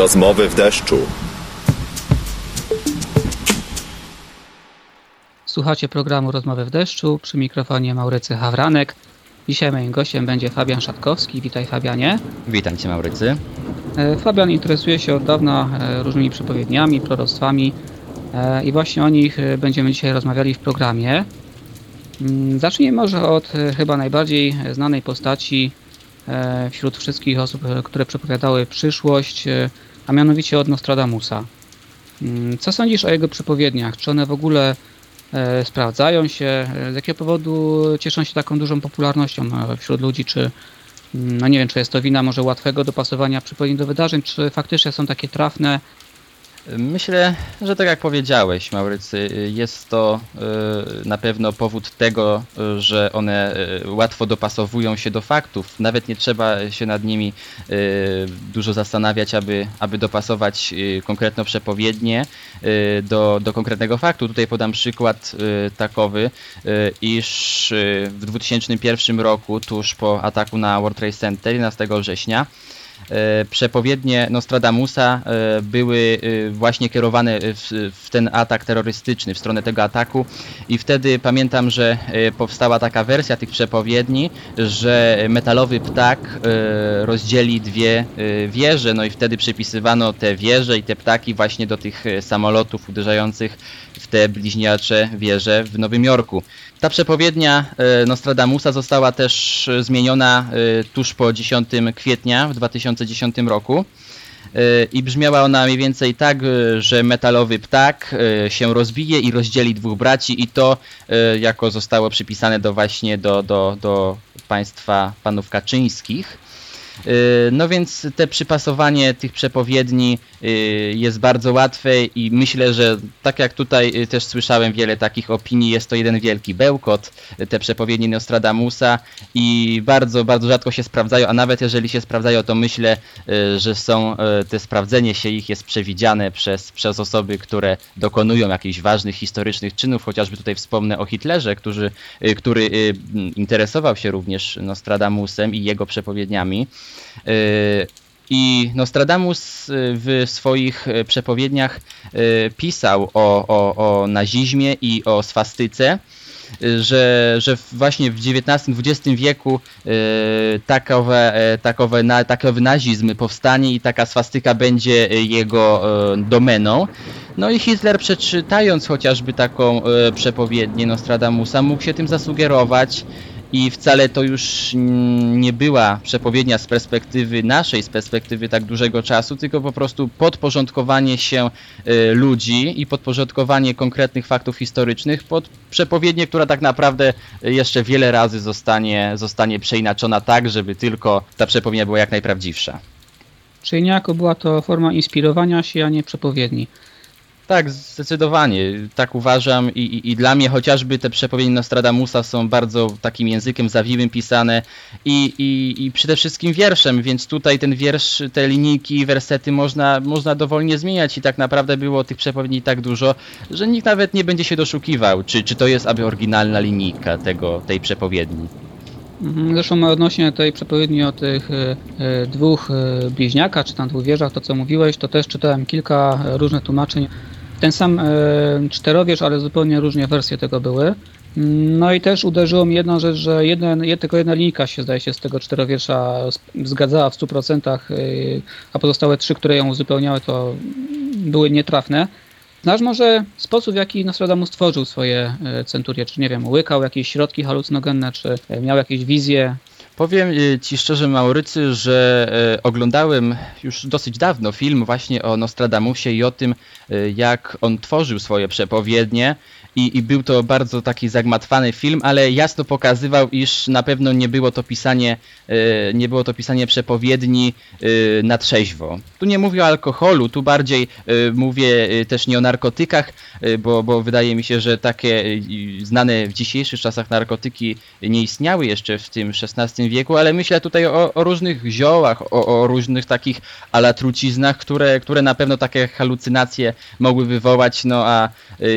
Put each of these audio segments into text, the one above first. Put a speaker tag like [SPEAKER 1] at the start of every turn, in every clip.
[SPEAKER 1] Rozmowy w deszczu.
[SPEAKER 2] Słuchacie programu Rozmowy w deszczu przy mikrofonie Maurycy Hawranek. Dzisiaj moim gościem będzie Fabian Szatkowski. Witaj Fabianie.
[SPEAKER 3] Witam Cię Maurycy.
[SPEAKER 2] E, Fabian interesuje się od dawna e, różnymi przepowiedniami, proroctwami e, i właśnie o nich będziemy dzisiaj rozmawiali w programie. Mm, zacznijmy może od chyba najbardziej znanej postaci wśród wszystkich osób, które przepowiadały przyszłość, a mianowicie od Nostradamusa. Mm, co sądzisz o jego przepowiedniach? Czy one w ogóle sprawdzają się? Z jakiego powodu cieszą się taką dużą popularnością wśród ludzi? Czy no nie wiem, czy jest to wina może łatwego dopasowania przypomnień do wydarzeń, czy faktycznie są takie trafne
[SPEAKER 3] Myślę, że tak jak powiedziałeś, Maurycy, jest to y, na pewno powód tego, że one y, łatwo dopasowują się do faktów. Nawet nie trzeba się nad nimi y, dużo zastanawiać, aby, aby dopasować konkretną przepowiednię do, do konkretnego faktu. Tutaj podam przykład takowy, iż w 2001 roku, tuż po ataku na World Trade Center 11 września, przepowiednie Nostradamusa e, były e, właśnie kierowane w, w, ten atak terrorystyczny, w stronę tego ataku i wtedy pamiętam, że powstała taka wersja tych przepowiedni, że metalowy ptak rozdzieli dwie wieże, no i wtedy przypisywano te wieże i te ptaki właśnie do tych samolotów uderzających w te bliźniacze wieże w Nowym Jorku. Ta przepowiednia e, Nostradamusa została też e, zmieniona e, tuż po 10 kwietnia w 2010 roku i brzmiała ona mniej więcej tak, że metalowy ptak się rozbije i rozdzieli dwóch braci i to jako zostało przypisane do właśnie do, do, do państwa panów Kaczyńskich. Y, no więc te przypasowanie tych przepowiedni y, jest bardzo łatwe i myślę, że tak jak tutaj y, też słyszałem wiele takich opinii, jest to jeden wielki bełkot, te przepowiednie Nostradamusa i bardzo, bardzo rzadko się sprawdzają, a nawet jeżeli się sprawdzają, to myślę, że są, te sprawdzenie się ich jest przewidziane przez, przez osoby, które dokonują jakichś ważnych historycznych czynów, chociażby tutaj wspomnę o Hitlerze, który, który interesował się również Nostradamusem i jego przepowiedniami. Y, I Nostradamus y, w swoich y, przepowiedniach pisał o, o, o nazizmie i o swastyce, że, że właśnie w XIX-XX wieku takowe, takowe, takowy nazizm powstanie i taka swastyka będzie jego domeną. No i Hitler przeczytając chociażby taką przepowiednię Nostradamusa mógł się tym zasugerować i wcale to już nie była przepowiednia z perspektywy naszej, z perspektywy tak dużego czasu, tylko po prostu podporządkowanie się y, ludzi i podporządkowanie konkretnych faktów historycznych pod przepowiednię, która tak naprawdę jeszcze wiele razy zostanie, zostanie przeinaczona tak, żeby tylko ta przepowiednia była jak najprawdziwsza.
[SPEAKER 2] Czyli niejako była to forma inspirowania się, a nie przepowiedni.
[SPEAKER 3] Tak, zdecydowanie. Tak uważam I, i, i, dla mnie chociażby te przepowiednie Nostradamusa są bardzo takim językiem zawiłym pisane i, i, i przede wszystkim wierszem, więc tutaj ten wiersz, te linijki, wersety można, można dowolnie zmieniać i tak naprawdę było tych przepowiedni tak dużo, że nikt nawet nie będzie się doszukiwał, czy, czy to jest aby oryginalna linijka tego, tej przepowiedni.
[SPEAKER 2] Mhm, zresztą odnośnie tej przepowiedni o tych e, e, dwóch e, bliźniakach, czy tam dwóch wieżach, to co mówiłeś, to też czytałem kilka różnych tłumaczeń ten sam e, czterowierz, ale zupełnie różnie wersje tego były. No i też uderzyło mi jedna rzecz, że jeden, tylko jedna linijka się zdaje się z tego czterowiersza zgadzała w 100%, e, a pozostałe trzy, które ją uzupełniały, to były nietrafne. Znasz może sposób, w jaki Nostradamus stworzył swoje e, centurie? Czy nie wiem, łykał jakieś środki halucynogenne, czy miał jakieś wizje?
[SPEAKER 3] Powiem y, Ci szczerze, Maurycy, że y, oglądałem już dosyć dawno film właśnie o Nostradamusie i o tym, y, jak on tworzył swoje przepowiednie i, i był to bardzo taki zagmatwany film, ale jasno pokazywał, iż na pewno nie było to pisanie, e, nie było to pisanie przepowiedni e, na trzeźwo. Tu nie mówię o alkoholu, tu bardziej e, mówię też nie o narkotykach, bo, bo wydaje mi się, że takie znane w dzisiejszych czasach narkotyki nie istniały jeszcze w tym XVI wieku, ale myślę tutaj o, o różnych ziołach, o, o, różnych takich alatruciznach, które, które na pewno takie halucynacje mogły wywołać, no a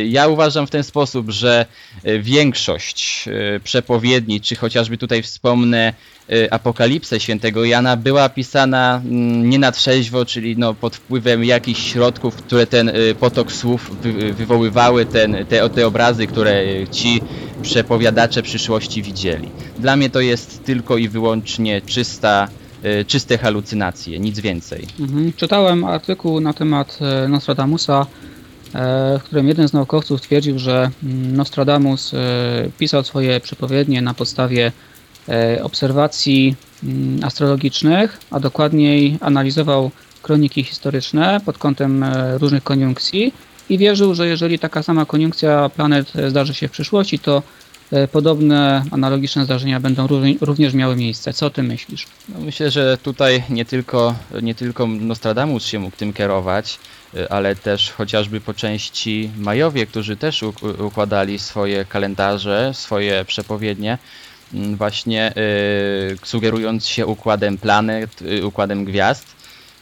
[SPEAKER 3] ja uważam w ten ten sposób, że e, większość e, przepowiedni, czy chociażby tutaj wspomnę e, Apokalipsę świętego Jana, była pisana mm, nie na trzeźwo, czyli no, pod wpływem jakichś środków, które ten potok słów wy, wywoływały, ten, te, te obrazy, które ci przepowiadacze przyszłości widzieli. Dla mnie to jest tylko i wyłącznie czysta, czyste halucynacje, nic więcej.
[SPEAKER 2] Mhm. Czytałem artykuł na temat Nostradamusa, w którym jeden z naukowców twierdził, że mm, Nostradamus e, pisał swoje przepowiednie na podstawie e, obserwacji mm, astrologicznych, a dokładniej analizował kroniki historyczne pod kątem e, różnych koniunkcji i wierzył, że jeżeli taka sama koniunkcja planet e, zdarzy się w przyszłości, to e, podobne analogiczne zdarzenia będą równie- również miały miejsce. Co ty myślisz?
[SPEAKER 3] No myślę, że tutaj nie tylko, nie tylko Nostradamus się mógł tym kierować, ale też chociażby po części Majowie, którzy też uk- układali swoje kalendarze, swoje przepowiednie, mm, właśnie y, sugerując się układem planet, y, układem gwiazd.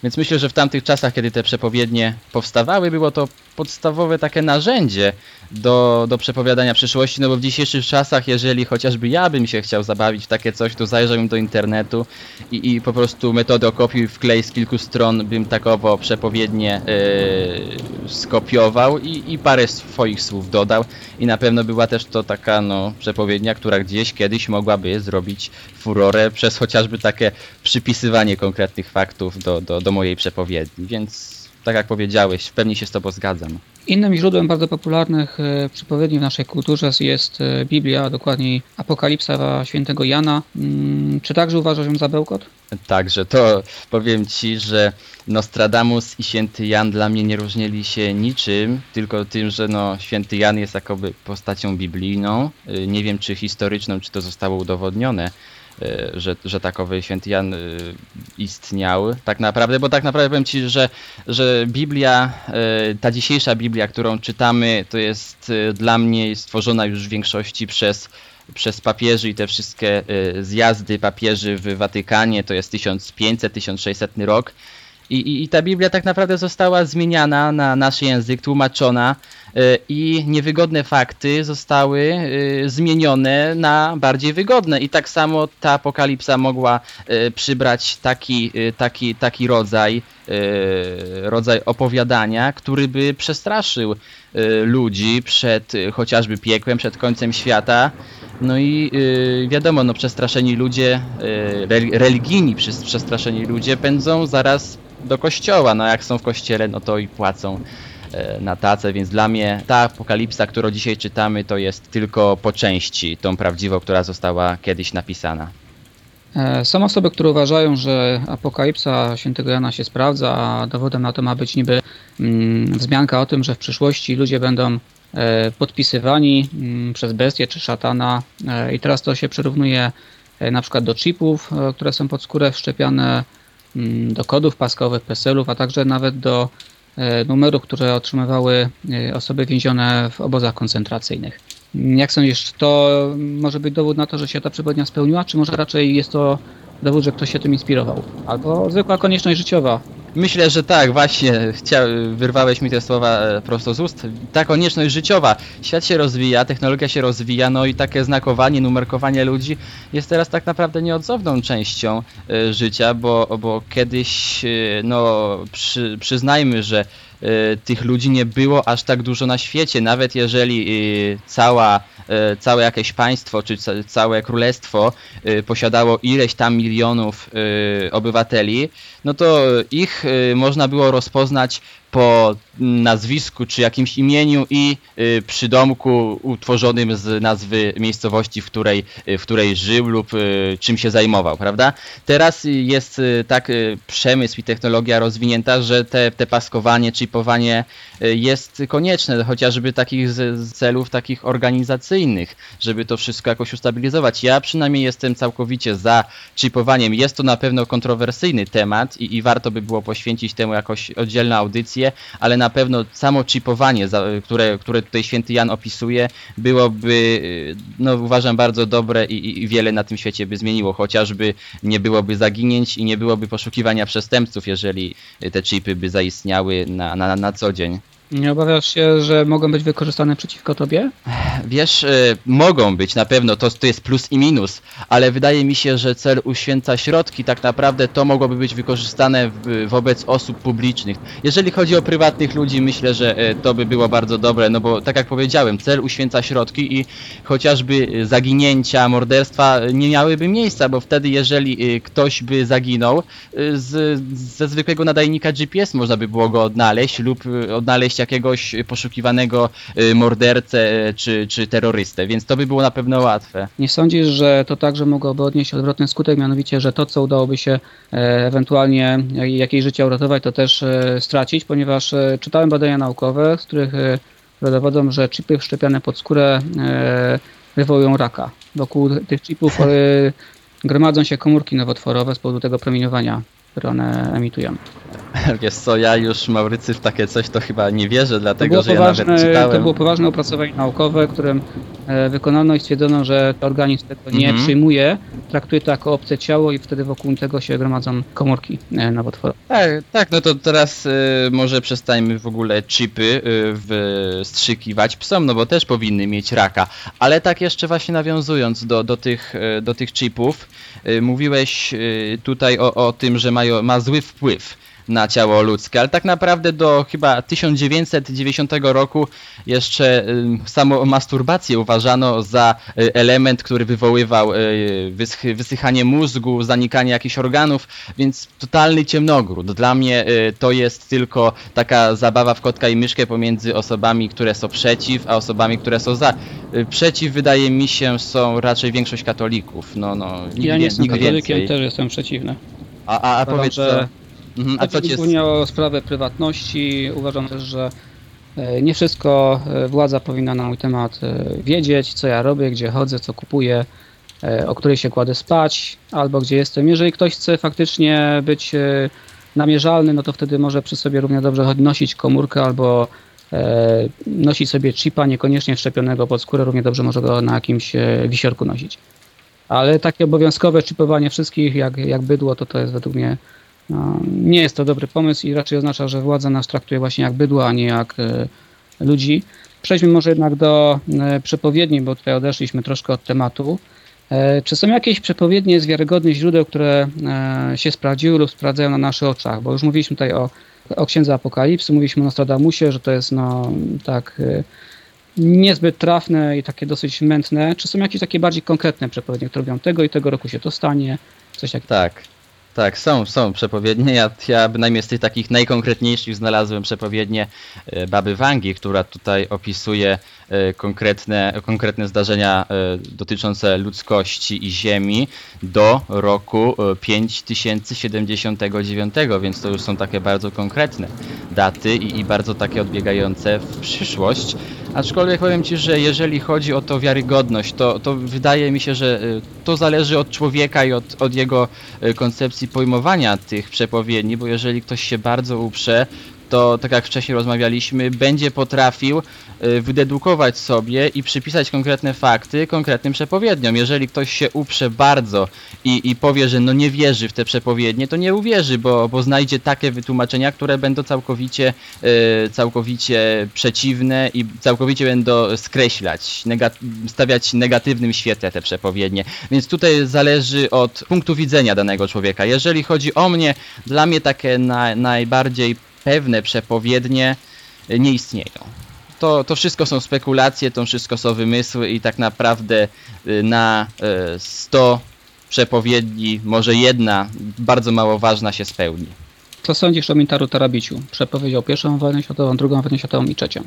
[SPEAKER 3] Więc myślę, że w tamtych czasach, kiedy te przepowiednie powstawały, było to podstawowe takie narzędzie do, do przepowiadania przyszłości, no bo w dzisiejszych czasach, jeżeli chociażby ja bym się chciał zabawić w takie coś, to zajrzałbym do internetu i, i po prostu metodę kopiuj wklej z kilku stron bym takowo przepowiednie yy, skopiował i, i parę swoich słów dodał. I na pewno była też to taka no, przepowiednia, która gdzieś kiedyś mogłaby zrobić furorę przez chociażby takie przypisywanie konkretnych faktów do, do, do mojej przepowiedni, więc tak jak powiedziałeś, w pełni się z Tobą zgadzam.
[SPEAKER 2] Innym źródłem bardzo popularnych e, przypowiedni w naszej kulturze jest e, Biblia, a dokładniej Apokalipsa świętego Jana. Mm, Czy także uważasz ją za bełkot?
[SPEAKER 3] Także to powiem Ci, że Nostradamus i święty Jan dla mnie nie różnili się niczym, tylko tym, że no, święty Jan jest jakoby postacią biblijną. Y, Nie wiem czy historyczną, czy to zostało udowodnione, że, że takowy święty Jan y, istniał tak naprawdę, bo tak naprawdę powiem Ci, że, że Biblia, y, ta dzisiejsza Biblia, którą czytamy, to jest dla mnie stworzona już w większości przez przez papieży i te wszystkie zjazdy papieży w Watykanie, to jest 1500-1600 rok. I, i, I ta Biblia tak naprawdę została zmieniana na nasz język, tłumaczona y, i niewygodne fakty zostały y, zmienione na bardziej wygodne. I tak samo ta apokalipsa mogła y, przybrać taki, taki, taki rodzaj, rodzaj opowiadania, który by przestraszył ludzi przed chociażby piekłem, przed końcem świata. No i wiadomo, no przestraszeni ludzie, rel- religijni przestraszeni ludzie pędzą zaraz do kościoła. No jak są w kościele, no to i płacą e, na tacę, więc dla mnie ta apokalipsa, którą dzisiaj czytamy, to jest tylko po części tą prawdziwą, która została kiedyś napisana.
[SPEAKER 2] E, Są osoby, które uważają, że Apokalipsa świętego Jana się sprawdza, a dowodem na to ma być niby mm, wzmianka o tym, że w przyszłości ludzie będą e, podpisywani mm, przez bestię czy szatana i teraz to się przyrównuje na przykład do chipów, które są pod skórę wszczepiane, do kodów paskowych, PESEL-ów, a także nawet do e, numerów, które otrzymywały e, osoby więzione w obozach koncentracyjnych. Jak sądzisz, to może być dowód na to, że się ta przepowiednia spełniła, czy może raczej jest to dowód, że ktoś się tym inspirował? Albo zwykła konieczność życiowa.
[SPEAKER 3] Myślę, że tak, właśnie. Chcia, wyrwałeś mi te słowa e, prosto z ust. Ta konieczność życiowa. Świat się rozwija, technologia się rozwija, no i takie znakowanie, numerkowanie ludzi jest teraz tak naprawdę nieodzowną częścią e, życia, bo, bo kiedyś, e, no, przy, przyznajmy, że tych ludzi nie było aż tak dużo na świecie. Nawet jeżeli cała, całe jakieś państwo czy ca, całe królestwo posiadało ileś tam milionów obywateli, no to ich y, można było rozpoznać po nazwisku czy jakimś imieniu i y, przydomku utworzonym z nazwy miejscowości, w której, y, w której żył lub czym się zajmował, prawda? Teraz jest tak przemysł i technologia rozwinięta, że te, te paskowanie, chipowanie jest konieczne, chociażby takich z celów takich organizacyjnych, żeby to wszystko jakoś ustabilizować. Ja przynajmniej jestem całkowicie za chipowaniem. Jest to na pewno kontrowersyjny temat i, i warto by było poświęcić temu jakoś oddzielną audycję, ale na pewno samo chipowanie, które, które tutaj święty Jan opisuje, byłoby, y, no uważam, bardzo dobre i, i- wiele na tym świecie by zmieniło. Chociażby nie byłoby zaginięć i nie byłoby poszukiwania przestępców, jeżeli te chipy by zaistniały na, na, na co dzień.
[SPEAKER 2] Nie obawiasz się, że mogą być wykorzystane przeciwko tobie?
[SPEAKER 3] Wiesz, y, mogą być na pewno, to, to jest plus i minus, ale wydaje mi się, że cel uświęca środki, tak naprawdę to mogłoby być wykorzystane w, wobec osób publicznych. Jeżeli chodzi o prywatnych ludzi, myślę, że y, to by było bardzo dobre, no bo tak jak powiedziałem, cel uświęca środki i chociażby zaginięcia, morderstwa nie miałyby miejsca, bo wtedy jeżeli y, ktoś by zaginął, y, z, ze zwykłego nadajnika GPS można by było go odnaleźć lub y, odnaleźć jakiegoś poszukiwanego y, mordercę y, czy, czy terrorystę, więc to by było na pewno łatwe.
[SPEAKER 2] Nie sądzisz, że to także mogłoby odnieść odwrotny skutek, mianowicie, że to, co udałoby się e, ewentualnie jak- jakieś życie uratować, to też e, stracić, ponieważ e, czytałem badania naukowe, z których dowodzą, że chipy wszczepiane pod skórę wywołują raka. Wokół tych chipów gromadzą się komórki nowotworowe z powodu tego promieniowania, które one emitują.
[SPEAKER 3] Wiesz co, ja już Maurycy w takie coś to chyba nie wierzę, dlatego że ja
[SPEAKER 2] poważne,
[SPEAKER 3] nawet czytałem.
[SPEAKER 2] to było poważne opracowanie naukowe, którym e, wykonano i stwierdzono, że organizm tego nie
[SPEAKER 3] Mhm.
[SPEAKER 2] przyjmuje, traktuje to jako obce ciało i wtedy wokół tego się gromadzą komórki e, nowotworowe.
[SPEAKER 3] Tak, tak, no to teraz y, może przestańmy w ogóle chipy y, wstrzykiwać psom, no bo też powinny mieć raka. Ale tak jeszcze właśnie nawiązując do, do, tych, do tych chipów, y, mówiłeś tutaj o, o tym, że mają, ma zły wpływ na ciało ludzkie, ale tak naprawdę do chyba 1990 roku jeszcze y, samo masturbację uważano za y, element, który wywoływał y, wysychanie mózgu, zanikanie jakichś organów, więc totalny ciemnogród. Dla mnie to jest tylko taka zabawa w kotka i myszkę pomiędzy osobami, które są przeciw, a osobami, które są za. Przeciw wydaje mi się są raczej większość katolików. No, no, nikt,
[SPEAKER 2] Ja nie jestem katolikiem,
[SPEAKER 3] więcej.
[SPEAKER 2] też jestem przeciwny.
[SPEAKER 3] A, a, a powiedz
[SPEAKER 2] że-
[SPEAKER 3] co? Mhm, a co cię...
[SPEAKER 2] głównie o sprawę prywatności. Uważam też, że e, nie wszystko e, władza powinna na mój temat e, wiedzieć, co ja robię, gdzie chodzę, co kupuję, o której się kładę spać, albo gdzie jestem. Jeżeli ktoś chce faktycznie być namierzalny, no to wtedy może przy sobie równie dobrze nosić komórkę albo nosić sobie chipa, niekoniecznie wszczepionego pod skórę, równie dobrze może go na jakimś wisiorku nosić. Ale takie obowiązkowe chipowanie wszystkich jak, jak bydło, to to jest według mnie nie jest to dobry pomysł i raczej oznacza, że władza nas traktuje właśnie jak bydło, a nie jak e, ludzi. Przejdźmy może jednak do e, przepowiedni, bo tutaj odeszliśmy troszkę od tematu. E, czy są jakieś przepowiednie z wiarygodnych źródeł, które się sprawdziły lub sprawdzają na naszych oczach? Bo już mówiliśmy tutaj o, o księdze Apokalipsy, mówiliśmy o Nostradamusie, że to jest no tak niezbyt trafne i takie dosyć mętne. Czy są jakieś takie bardziej konkretne przepowiednie, które mówią tego i tego roku się to stanie? Coś takiego.
[SPEAKER 3] Tak. Tak, są, są przepowiednie. Ja, ja bynajmniej z tych takich najkonkretniejszych znalazłem przepowiednię e, Baby Wangi, która tutaj opisuje e, konkretne, konkretne zdarzenia e, dotyczące ludzkości i Ziemi do roku e, 5079, więc to już są takie bardzo konkretne daty i, i bardzo takie odbiegające w przyszłość. Aczkolwiek powiem Ci, że jeżeli chodzi o to wiarygodność, to, to wydaje mi się, że y, to zależy od człowieka i od, od jego y, koncepcji pojmowania tych przepowiedni, bo jeżeli ktoś się bardzo uprze, to tak jak wcześniej rozmawialiśmy, będzie potrafił y, wydedukować sobie i przypisać konkretne fakty konkretnym przepowiedniom. Jeżeli ktoś się uprze bardzo i, i powie, że no nie wierzy w te przepowiednie, to nie uwierzy, bo, bo znajdzie takie wytłumaczenia, które będą całkowicie, y, całkowicie przeciwne i całkowicie będą skreślać, stawiać w negatywnym świetle te przepowiednie. Więc tutaj zależy od punktu widzenia danego człowieka. Jeżeli chodzi o mnie, dla mnie takie na, najbardziej pewne przepowiednie y, nie istnieją. To, to wszystko są spekulacje, to wszystko są wymysły i tak naprawdę y, na y, 100 przepowiedni może jedna bardzo mało ważna się spełni.
[SPEAKER 2] Co sądzisz o Mintaru Tarabiciu? Przepowiedział pierwszą wojnę światową, drugą wojnę światową i trzecią.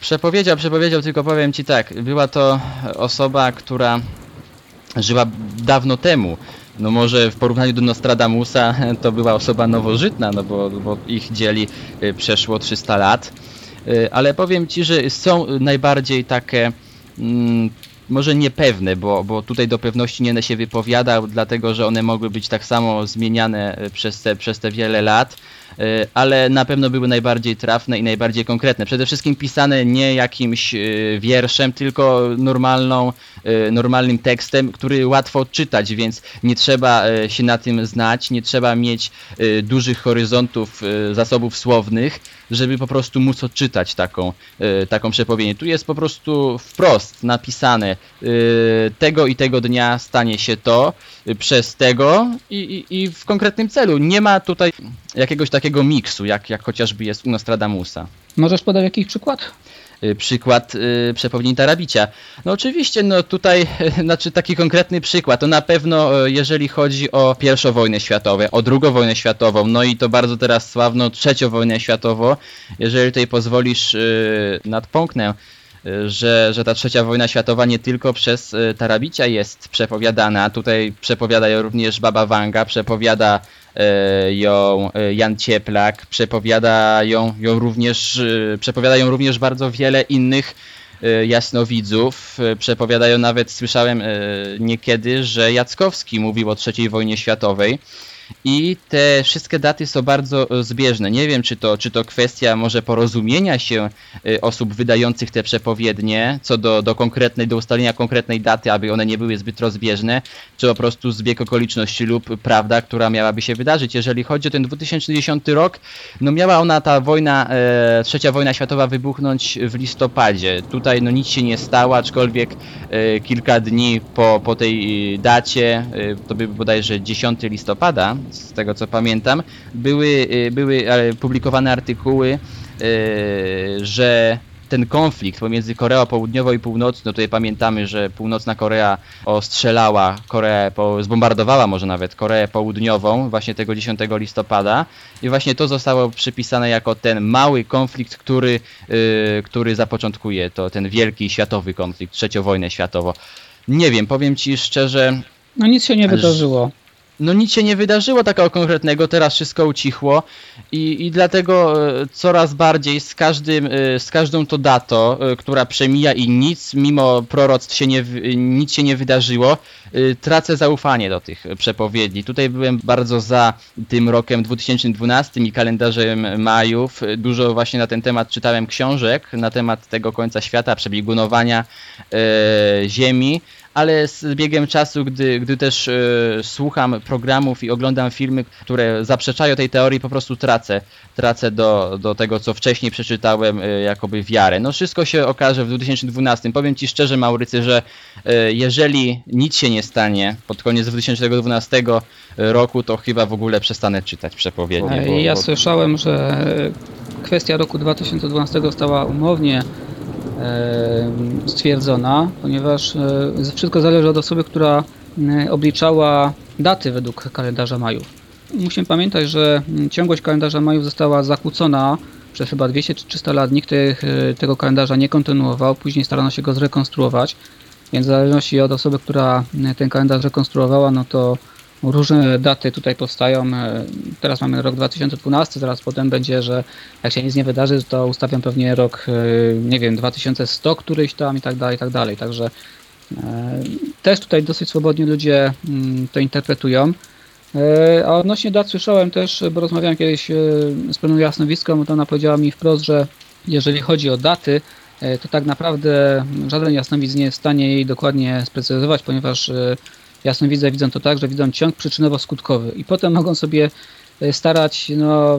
[SPEAKER 3] Przepowiedział, przepowiedział, tylko powiem ci tak, była to osoba, która żyła dawno temu. No może w porównaniu do Nostradamusa to była osoba nowożytna, no bo, bo ich dzieli y, przeszło 300 lat. Y, Ale powiem ci, że są najbardziej takie mm, może niepewne, bo, bo tutaj do pewności nie będę się wypowiadał, dlatego że one mogły być tak samo zmieniane y, przez te, przez te wiele lat, ale na pewno były najbardziej trafne i najbardziej konkretne. Przede wszystkim pisane nie jakimś wierszem, tylko normalną normalnym tekstem, który łatwo odczytać, więc nie trzeba e, się na tym znać, nie trzeba mieć e, dużych horyzontów e, zasobów słownych, żeby po prostu móc odczytać taką, e, taką przepowiednię. Tu jest po prostu wprost napisane e, tego i tego dnia stanie się to, e, przez tego i, i, i w konkretnym celu. Nie ma tutaj jakiegoś takiego miksu, jak, jak chociażby jest u Nostradamusa.
[SPEAKER 2] Możesz podać jakiś przykład?
[SPEAKER 3] Y, przykład y, przepowiedni Tarabicia. No oczywiście, no tutaj, znaczy taki konkretny przykład, to na pewno y, jeżeli chodzi o pierwszą wojnę światową, o drugą wojnę światową, no i to bardzo teraz sławno trzecią wojnę światową, jeżeli tutaj pozwolisz, y, nadpomknę, y, że, że ta trzecia wojna światowa nie tylko przez Tarabicia jest przepowiadana, tutaj przepowiada ją również Baba Wanga, przepowiada e, ją e, Jan Cieplak, przepowiada ją, ją również, e, przepowiada ją również bardzo wiele innych e, jasnowidzów. E, Przepowiadają nawet, słyszałem e, niekiedy, że Jackowski mówił o III wojnie światowej. I te wszystkie daty są bardzo e, zbieżne. Nie wiem, czy to, czy to kwestia może porozumienia się e, osób wydających te przepowiednie co do, do konkretnej, do ustalenia konkretnej daty, aby one nie były zbyt rozbieżne, czy po prostu zbieg okoliczności lub prawda, która miałaby się wydarzyć. Jeżeli chodzi o ten 2010 rok, no miała ona ta wojna, e, trzecia wojna światowa wybuchnąć w listopadzie. Tutaj no nic się nie stało, aczkolwiek e, kilka dni po, po tej dacie, e, to by bodajże 10 listopada, z tego co pamiętam, były, e, były publikowane artykuły, e, że ten konflikt pomiędzy Koreą Południową i Północną, no tutaj pamiętamy, że Północna Korea ostrzelała Koreę, zbombardowała może nawet Koreę Południową właśnie tego 10 listopada i właśnie to zostało przypisane jako ten mały konflikt, który, y, który zapoczątkuje to, ten wielki światowy konflikt, trzecią wojnę światową. Nie wiem, powiem Ci szczerze,
[SPEAKER 2] No nic się nie wydarzyło.
[SPEAKER 3] No nic się nie wydarzyło takiego konkretnego, teraz wszystko ucichło i, i dlatego e, coraz bardziej z, każdym, e, z każdą to datą, e, która przemija i nic mimo proroctw się nie, nic się nie wydarzyło, tracę zaufanie do tych przepowiedni. Tutaj byłem bardzo za tym rokiem 2012 i kalendarzem Majów. Dużo właśnie na ten temat czytałem książek, na temat tego końca świata, przebiegunowania e, Ziemi ale z biegiem czasu, gdy, gdy też e, słucham programów i oglądam filmy, które zaprzeczają tej teorii, po prostu tracę, tracę do, do tego, co wcześniej przeczytałem, e, jakoby wiarę. No wszystko się okaże w 2012. Powiem Ci szczerze, Maurycy, że e, jeżeli nic się nie stanie pod koniec 2012 roku, to chyba w ogóle przestanę czytać przepowiednie. Bo-
[SPEAKER 2] Ja
[SPEAKER 3] bo-
[SPEAKER 2] słyszałem, że kwestia roku 2012 została umownie stwierdzona, ponieważ e, wszystko zależy od osoby, która obliczała daty według kalendarza Majów. Musimy pamiętać, że ciągłość kalendarza Majów została zakłócona przez chyba 200 czy 300 lat. Nikt e, tego kalendarza nie kontynuował, później starano się go zrekonstruować, więc w zależności od osoby, która ten kalendarz rekonstruowała, no to różne daty tutaj powstają. E, Teraz mamy rok 2012, zaraz potem będzie, że jak się nic nie wydarzy, to ustawiam pewnie rok, e, nie wiem, 2100 któryś tam i tak dalej, i tak dalej. Także e, też tutaj dosyć swobodnie ludzie mm, to interpretują. A odnośnie dat słyszałem też, bo rozmawiałem kiedyś z pewną jasnowiską, to ona powiedziała mi wprost, że jeżeli chodzi o daty, to tak naprawdę żaden jasnowidz nie jest w stanie jej dokładnie sprecyzować, ponieważ jasnowidze widzą to tak, że widzą ciąg przyczynowo-skutkowy i potem mogą sobie e, starać no,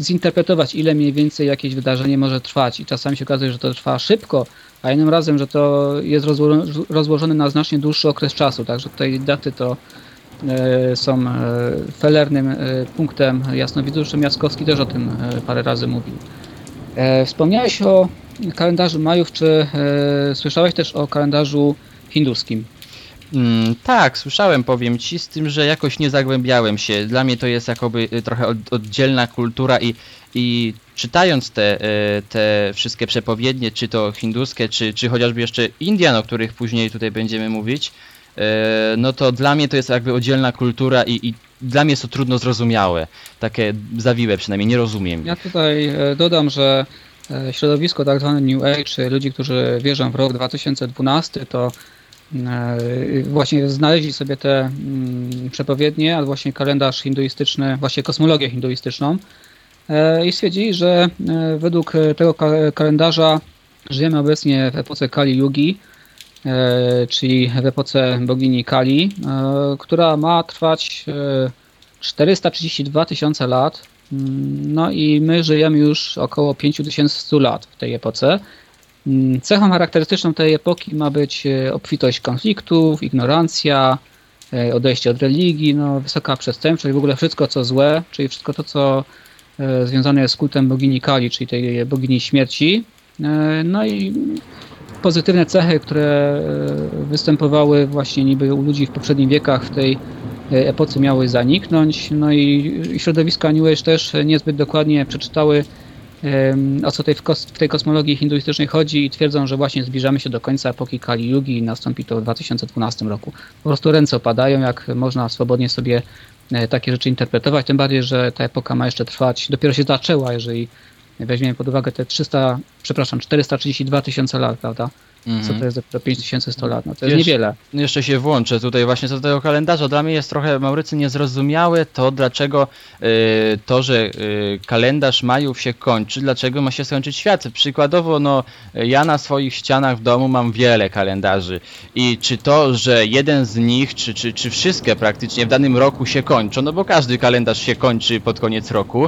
[SPEAKER 2] zinterpretować, ile mniej więcej jakieś wydarzenie może trwać. I czasami się okazuje, że to trwa szybko, a innym razem, że to jest rozło- rozłożone na znacznie dłuższy okres czasu. Także tutaj daty to e, są e, felernym punktem jasnowidzów. Zresztą Jackowski też o tym parę razy mówił. Wspomniałeś o kalendarzu Majów, czy słyszałeś też o kalendarzu hinduskim?
[SPEAKER 3] Mm, tak, słyszałem, powiem ci, z tym, że jakoś nie zagłębiałem się. Dla mnie to jest jakoby y, trochę od, oddzielna kultura i, i czytając te, y, te wszystkie przepowiednie, czy to hinduskie, czy, czy chociażby jeszcze Indian, o których później tutaj będziemy mówić, y, no to dla mnie to jest jakby oddzielna kultura i, i dla mnie jest to trudno zrozumiałe. Takie zawiłe przynajmniej, nie rozumiem.
[SPEAKER 2] Ja tutaj dodam, że środowisko tak zwane New Age, czy ludzi, którzy wierzą w rok 2012, to właśnie znaleźli sobie te mm, przepowiednie, albo właśnie kalendarz hinduistyczny, właśnie kosmologię hinduistyczną e, i stwierdzili, że e, według e, tego ka- kalendarza żyjemy obecnie w epoce Kali Yugi, e, czyli w epoce bogini Kali, e, która ma trwać e, 432 tysiące lat. Mm, No i my żyjemy już około 5100 lat w tej epoce. Mm, Cechą charakterystyczną tej epoki ma być e, obfitość konfliktów, ignorancja, e, odejście od religii, no, wysoka przestępczość, w ogóle wszystko co złe, czyli wszystko to co e, związane jest z kultem bogini Kali, czyli tej bogini śmierci. No i pozytywne cechy, które występowały właśnie niby u ludzi w poprzednich wiekach w tej epoce miały zaniknąć. No i środowiska New Age też niezbyt dokładnie przeczytały o co tej w, w tej kosmologii hinduistycznej chodzi i twierdzą, że właśnie zbliżamy się do końca epoki Kali Yugi i nastąpi to w 2012 roku. Po prostu ręce opadają, jak można swobodnie sobie e, takie rzeczy interpretować, tym bardziej, że ta epoka ma jeszcze trwać, dopiero się zaczęła, jeżeli weźmiemy pod uwagę te 300, przepraszam, 432 tysiące lat, prawda? Co
[SPEAKER 3] Mhm.
[SPEAKER 2] to jest dopiero 5100 lat? No to jest niewiele.
[SPEAKER 3] Jeszcze się włączę tutaj właśnie co do tego kalendarza. Dla mnie jest trochę, Maurycy, niezrozumiałe to, dlaczego y, to, że y, kalendarz Majów się kończy, dlaczego ma się skończyć świat. Przykładowo, no, ja na swoich ścianach w domu mam wiele kalendarzy i czy to, że jeden z nich, czy, czy, czy wszystkie praktycznie w danym roku się kończą, no bo każdy kalendarz się kończy pod koniec roku,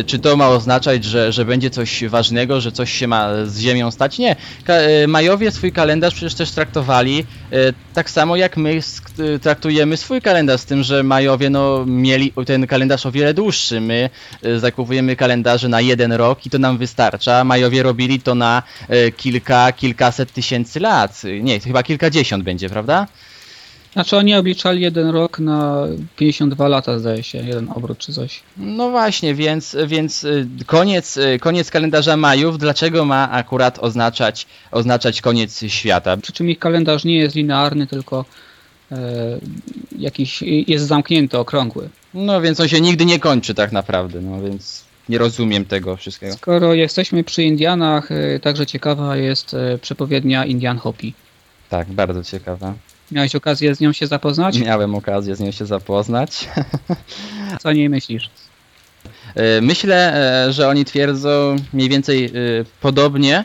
[SPEAKER 3] y, czy to ma oznaczać, że, że będzie coś ważnego, że coś się ma z Ziemią stać? Nie. Ka- y, Majowie swój kalendarz przecież też traktowali y, tak samo jak my y, traktujemy swój kalendarz, z tym, że Majowie no, mieli ten kalendarz o wiele dłuższy. My y, zakupujemy kalendarze na jeden rok i to nam wystarcza. Majowie robili to na kilka, kilkaset tysięcy lat. Nie, chyba kilkadziesiąt będzie, prawda?
[SPEAKER 2] Znaczy oni obliczali jeden rok na 52 lata, zdaje się, jeden obrót czy coś.
[SPEAKER 3] No właśnie, więc, więc y, koniec, y, koniec kalendarza Majów, dlaczego ma akurat oznaczać, oznaczać koniec świata?
[SPEAKER 2] Przy czym ich kalendarz nie jest linearny, tylko e, jakiś jest zamknięty, okrągły.
[SPEAKER 3] No więc on się nigdy nie kończy tak naprawdę, no więc nie rozumiem tego wszystkiego.
[SPEAKER 2] Skoro jesteśmy przy Indianach, e, także ciekawa jest przepowiednia Indian Hopi.
[SPEAKER 3] Tak, bardzo ciekawa.
[SPEAKER 2] Miałeś okazję z nią się zapoznać?
[SPEAKER 3] Miałem okazję z nią się zapoznać.
[SPEAKER 2] Co o niej myślisz?
[SPEAKER 3] E, Myślę, e, że oni twierdzą mniej więcej e, podobnie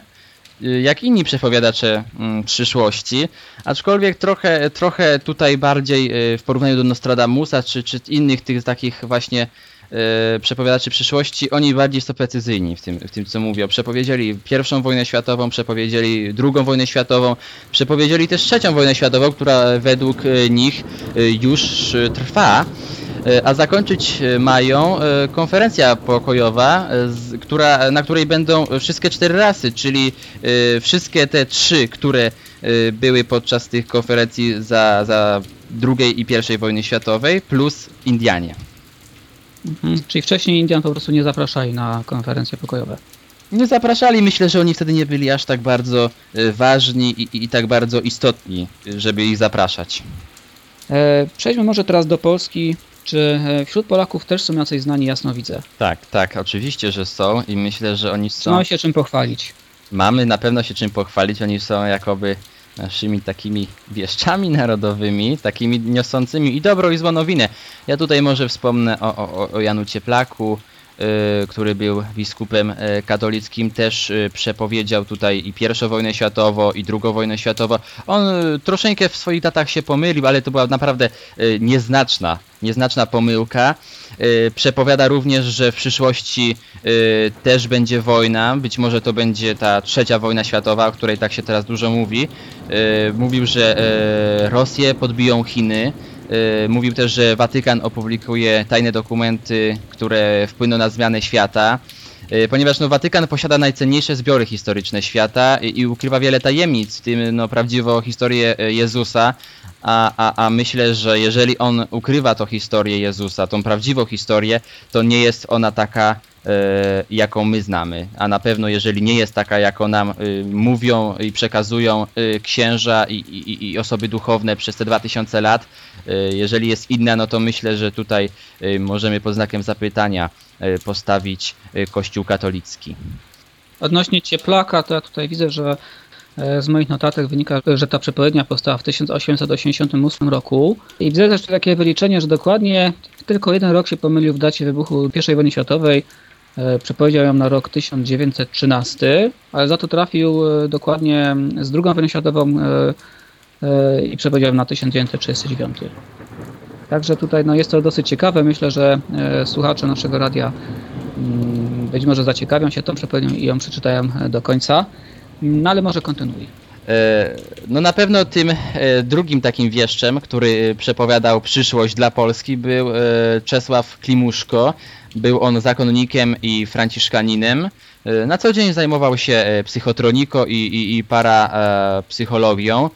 [SPEAKER 3] jak inni przepowiadacze mm, przyszłości, aczkolwiek trochę, trochę tutaj bardziej w porównaniu do Nostradamusa czy, czy innych tych takich właśnie e, przepowiadaczy przyszłości, oni bardziej są precyzyjni w tym, w tym co mówią. Przepowiedzieli pierwszą wojnę światową, przepowiedzieli drugą wojnę światową, przepowiedzieli też trzecią wojnę światową, która według e, nich e, już e, trwa. A zakończyć mają konferencja pokojowa, która, na której będą wszystkie cztery rasy, czyli wszystkie te trzy, które były podczas tych konferencji za, za drugiej i pierwszej wojny światowej, plus Indianie.
[SPEAKER 2] Mhm. Czyli wcześniej Indian po prostu nie zapraszali na konferencje pokojowe.
[SPEAKER 3] Nie zapraszali, myślę, że oni wtedy nie byli aż tak bardzo e, ważni i, i, i tak bardzo istotni, żeby ich zapraszać.
[SPEAKER 2] E, przejdźmy może teraz do Polski. Czy e, wśród Polaków też są jacyś znani jasnowidze?
[SPEAKER 3] Tak, tak, oczywiście, że są i myślę, że oni są...
[SPEAKER 2] ma się czym pochwalić?
[SPEAKER 3] Mamy na pewno się czym pochwalić, oni są jakoby naszymi takimi wieszczami narodowymi, takimi niosącymi i dobro i złą nowinę. Ja tutaj może wspomnę o, o, o Janu Cieplaku, który był biskupem y, katolickim, też y, przepowiedział tutaj i pierwszą wojnę światową, i drugą wojnę światową. On y, troszeczkę w swoich datach się pomylił, ale to była naprawdę y, nieznaczna, nieznaczna pomyłka. Y, Przepowiada również, że w przyszłości y, też będzie wojna, być może to będzie ta trzecia wojna światowa, o której tak się teraz dużo mówi. Y, Mówił, że y, Rosję podbiją Chiny. Y, Mówił też, że Watykan opublikuje tajne dokumenty, które wpłyną na zmianę świata. Y, Ponieważ no, Watykan posiada najcenniejsze zbiory historyczne świata i, i ukrywa wiele tajemnic, w tym no, prawdziwą historię y, Jezusa, a, a, a myślę, że jeżeli on ukrywa tą historię Jezusa, tą prawdziwą historię, to nie jest ona taka, jaką my znamy. A na pewno jeżeli nie jest taka, jaką nam e, mówią i przekazują e, księża i, i, i osoby duchowne przez te 2000 lat, e, jeżeli jest inna, no to myślę, że tutaj e, możemy pod znakiem zapytania e, postawić e, Kościół katolicki.
[SPEAKER 2] Odnośnie cieplaka, to ja tutaj widzę, że e, z moich notatek wynika, że ta przepowiednia powstała w 1888 roku. I widzę też takie wyliczenie, że dokładnie tylko jeden rok się pomylił w dacie wybuchu I wojny światowej. E, Przepowiedział ją na rok 1913, ale za to trafił e, dokładnie z drugą wojną światową. e, i przepowiedział na 1939. Także tutaj no, jest to dosyć ciekawe. Myślę, że słuchacze naszego radia mm, być może zaciekawią się tą przepowiednią i ją przeczytają do końca. No ale może kontynuuj.
[SPEAKER 3] No na pewno tym drugim takim wieszczem, który przepowiadał przyszłość dla Polski był Czesław Klimuszko. Był on zakonnikiem i franciszkaninem. E, Na co dzień zajmował się e, psychotroniko i, i, i parapsychologią. E,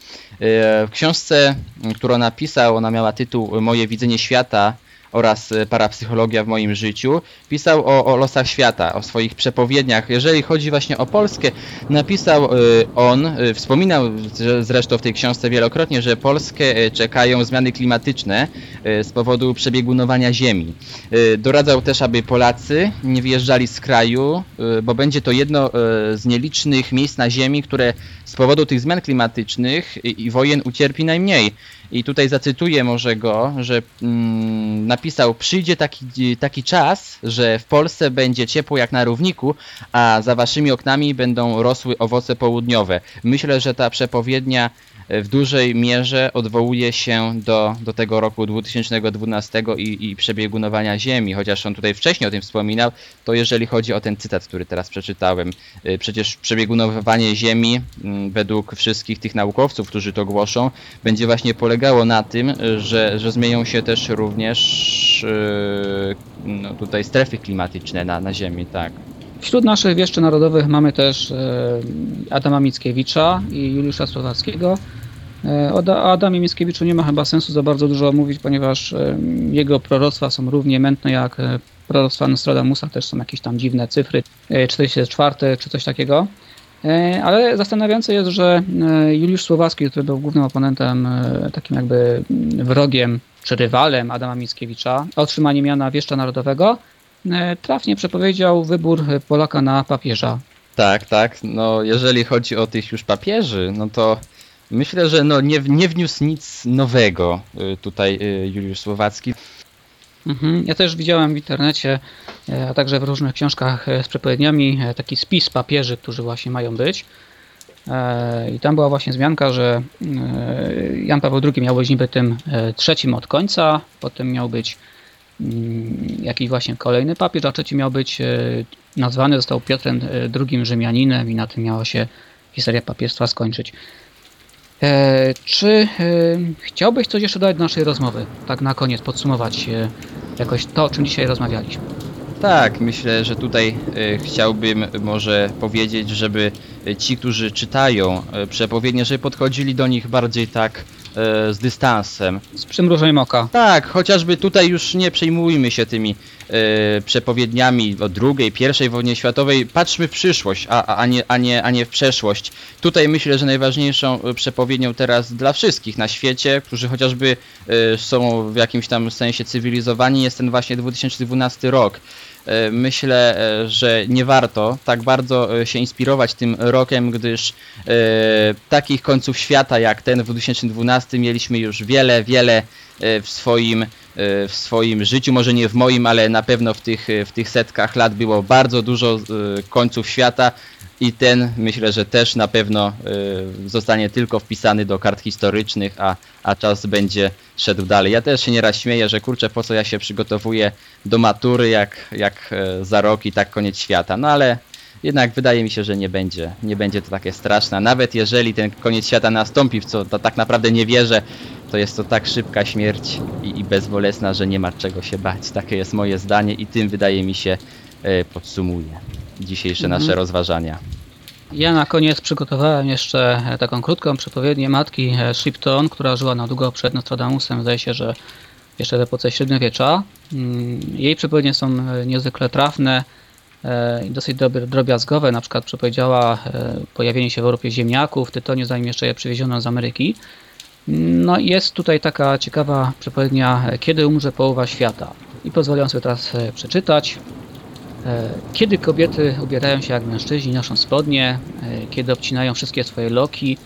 [SPEAKER 3] W książce, którą napisał, ona miała tytuł Moje widzenie świata oraz e, parapsychologia w moim życiu. Pisał o, o losach świata, o swoich przepowiedniach. Jeżeli chodzi właśnie o Polskę, napisał e, on, e, wspominał zresztą w tej książce wielokrotnie, że Polskę czekają zmiany klimatyczne z powodu przebiegunowania ziemi. Doradzał też, aby Polacy nie wyjeżdżali z kraju, bo będzie to jedno z nielicznych miejsc na ziemi, które z powodu tych zmian klimatycznych i wojen ucierpi najmniej. I tutaj zacytuję może go, że mm, napisał, przyjdzie taki, taki czas, że w Polsce będzie ciepło jak na równiku, a za waszymi oknami będą rosły owoce południowe. Myślę, że ta przepowiednia w dużej mierze odwołuje się do, do tego roku 2012 i, i przebiegunowania Ziemi, chociaż on tutaj wcześniej o tym wspominał, to jeżeli chodzi o ten cytat, który teraz przeczytałem, e, przecież przebiegunowanie Ziemi według wszystkich tych naukowców, którzy to głoszą, będzie właśnie polegało na tym, e, że, że zmienią się też również e, no, tutaj strefy klimatyczne na, na Ziemi, tak.
[SPEAKER 2] Wśród naszych wieszczy narodowych mamy też e, Adama Mickiewicza i Juliusza Słowackiego. E, O Da- o Adamie Mickiewiczu nie ma chyba sensu za bardzo dużo mówić, ponieważ e, jego proroctwa są równie mętne jak proroctwa Nostradamusa, też są jakieś tam dziwne cyfry, e, 44 czy coś takiego. Ale zastanawiające jest, że Juliusz Słowacki, który był głównym oponentem, takim jakby wrogiem czy rywalem Adama Mickiewicza, otrzymanie miana wieszcza narodowego, trafnie przepowiedział wybór e, Polaka na papieża.
[SPEAKER 3] Tak, tak. No, jeżeli chodzi o tych już papieży, no to myślę, że no, nie, nie wniósł nic nowego y, tutaj y, Juliusz Słowacki.
[SPEAKER 2] Mhm. Ja też widziałem w internecie, e, a także w różnych książkach e, z przepowiedniami e, taki spis papieży, którzy właśnie mają być. E, I tam była właśnie wzmianka, że e, Jan Paweł II miał być niby tym e, trzecim od końca, potem miał być jakiś właśnie kolejny papież, a trzeci miał być e, nazwany, został Piotrem e, II Rzymianinem i na tym miała się historia papieństwa skończyć. E, czy chciałbyś coś jeszcze dodać do naszej rozmowy? Tak na koniec podsumować jakoś to, o czym dzisiaj rozmawialiśmy.
[SPEAKER 3] Tak, myślę, że tutaj chciałbym może powiedzieć, żeby ci, którzy czytają przepowiednie, żeby podchodzili do nich bardziej tak y, z dystansem.
[SPEAKER 2] Z przymrużeniem oka.
[SPEAKER 3] Tak, chociażby tutaj już nie przejmujmy się tymi e, przepowiedniami o drugiej, pierwszej wojnie światowej. Patrzmy w przyszłość, a, a, a, nie, a, nie, a nie w przeszłość. Tutaj myślę, że najważniejszą e, przepowiednią teraz dla wszystkich na świecie, którzy chociażby e, są w jakimś tam sensie cywilizowani, jest ten właśnie 2012 rok. E, Myślę, e, że nie warto tak bardzo e, się inspirować tym rokiem, gdyż takich końców świata jak ten w 2012 mieliśmy już wiele, wiele w swoim, w swoim życiu, może nie w moim, ale na pewno w tych, w tych setkach lat było bardzo dużo końców świata i ten myślę, że też na pewno e, zostanie tylko wpisany do kart historycznych, a, a czas będzie szedł dalej. Ja też się nieraz śmieję, że kurczę, po co ja się przygotowuję do matury, jak, jak e, za rok i tak koniec świata. No ale jednak wydaje mi się, że nie będzie, nie będzie to takie straszne. Nawet jeżeli ten koniec świata nastąpi, w co tak naprawdę nie wierzę, to jest to tak szybka śmierć i, i bezbolesna, że nie ma czego się bać. Takie jest moje zdanie i tym wydaje mi się e, podsumuje dzisiejsze
[SPEAKER 2] Mhm.
[SPEAKER 3] nasze rozważania.
[SPEAKER 2] Ja na koniec przygotowałem jeszcze e, taką krótką przepowiednię matki e, Shipton, która żyła na długo przed Nostradamusem. Zdaje się, że jeszcze w epoce średniowiecza. Mm, Jej przepowiednie są e, niezwykle trafne i dosyć drobiazgowe. Na przykład przepowiedziała pojawienie się w Europie ziemniaków, tytoniu, zanim jeszcze je przywieziono z Ameryki. No i jest tutaj taka ciekawa przepowiednia, kiedy umrze połowa świata. I pozwolę sobie teraz przeczytać. E, Kiedy kobiety ubierają się jak mężczyźni, noszą spodnie, e, kiedy obcinają wszystkie swoje loki,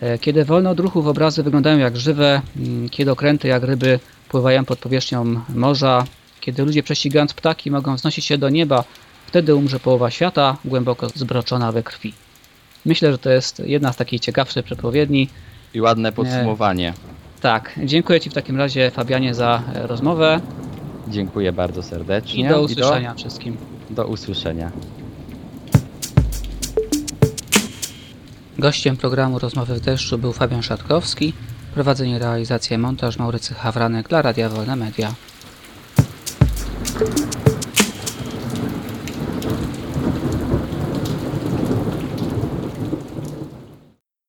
[SPEAKER 2] e, kiedy wolno od ruchów obrazy wyglądają jak żywe, mm, kiedy okręty jak ryby pływają pod powierzchnią morza, kiedy ludzie prześcigając ptaki mogą wznosić się do nieba, wtedy umrze połowa świata, głęboko zbroczona we krwi. Myślę, że to jest jedna z takich ciekawszych przepowiedni.
[SPEAKER 3] I ładne podsumowanie.
[SPEAKER 2] Tak, dziękuję Ci w takim razie Fabianie za rozmowę
[SPEAKER 3] Dziękuję bardzo serdecznie.
[SPEAKER 2] i do usłyszenia wszystkim.
[SPEAKER 3] do, do usłyszenia.
[SPEAKER 2] Gościem programu Rozmowy w deszczu był Fabian Szatkowski, prowadzenie realizacja i montaż Maurycy Hawranek dla Radia Wolne Media.